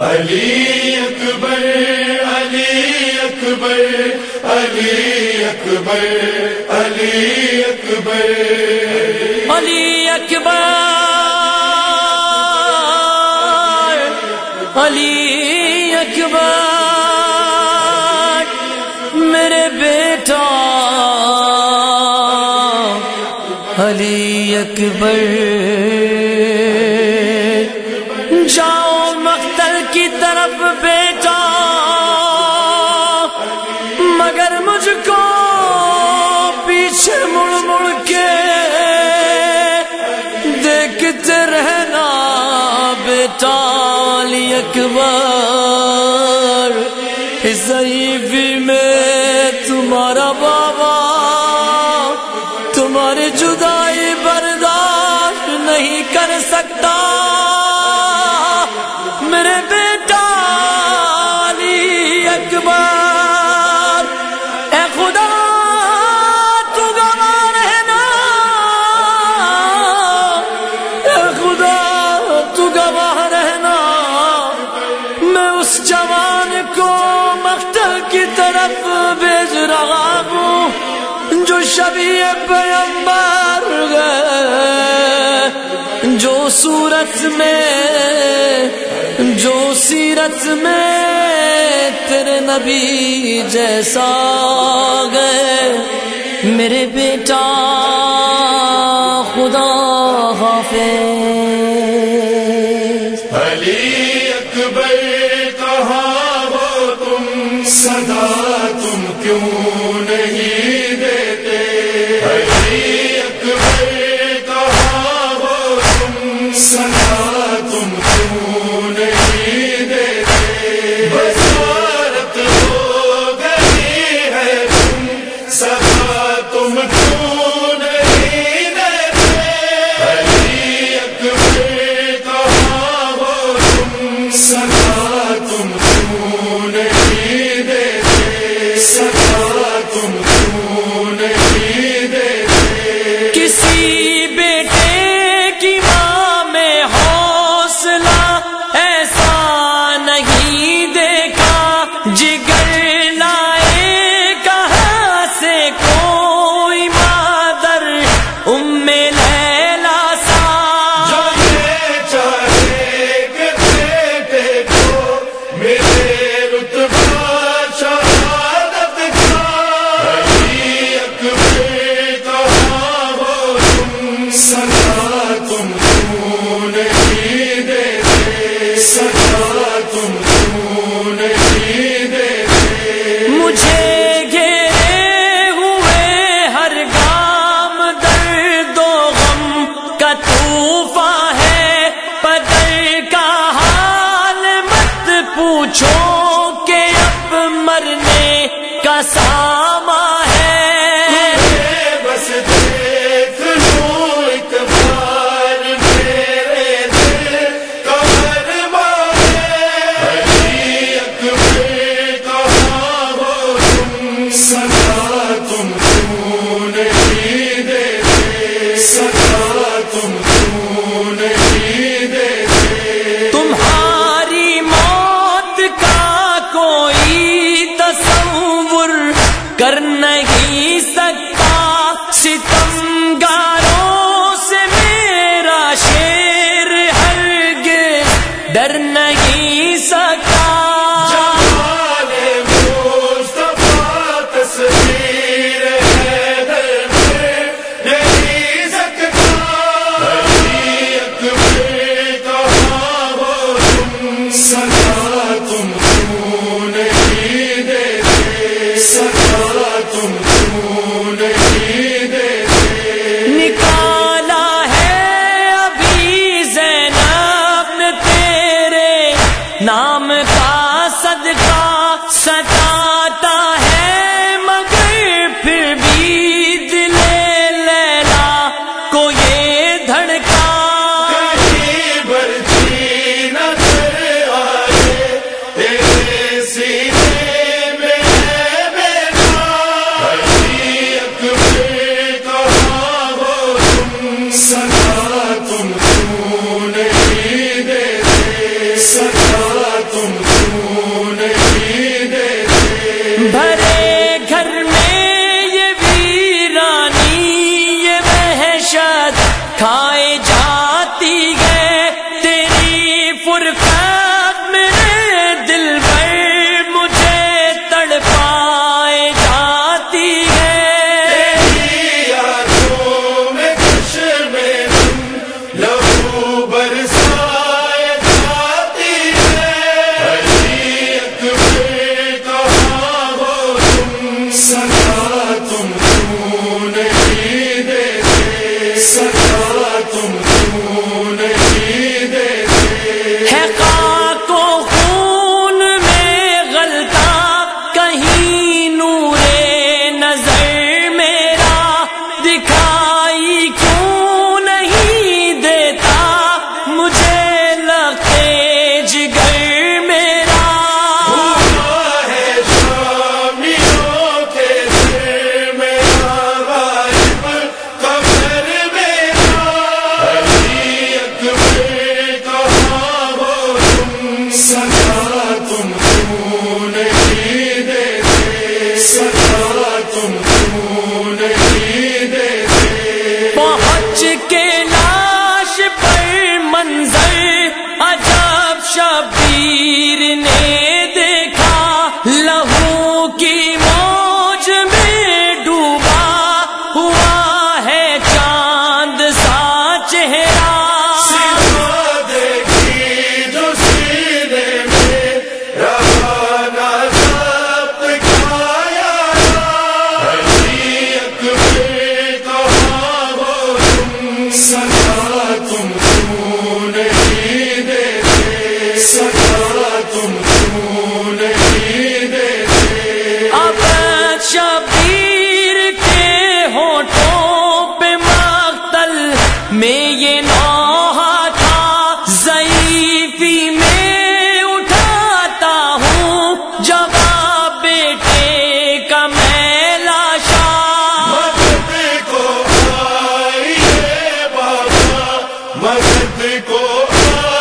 علی اکبر علی اکبر علی اکبر علی اکبر۔ علی اکبر علی اکبر۔ میرے بیٹا، علی اکبر۔ جاؤ مقتل کی طرف بیٹا۔ مگر مجھ کو پیچھے مڑ مڑ کے دیکھتے رہنا بیٹا علی اکبر۔ ضعیفی میں شبیہ پیمبر جو صورت میں، جو سیرت میں تیرے نبی جیسا گئے میرے بیٹا خدا حافظ۔ علی اکبر کہا تم؟ صدا تم کیوں نہیں؟ سکتا سا ڈرنا سچ شب اپنے کو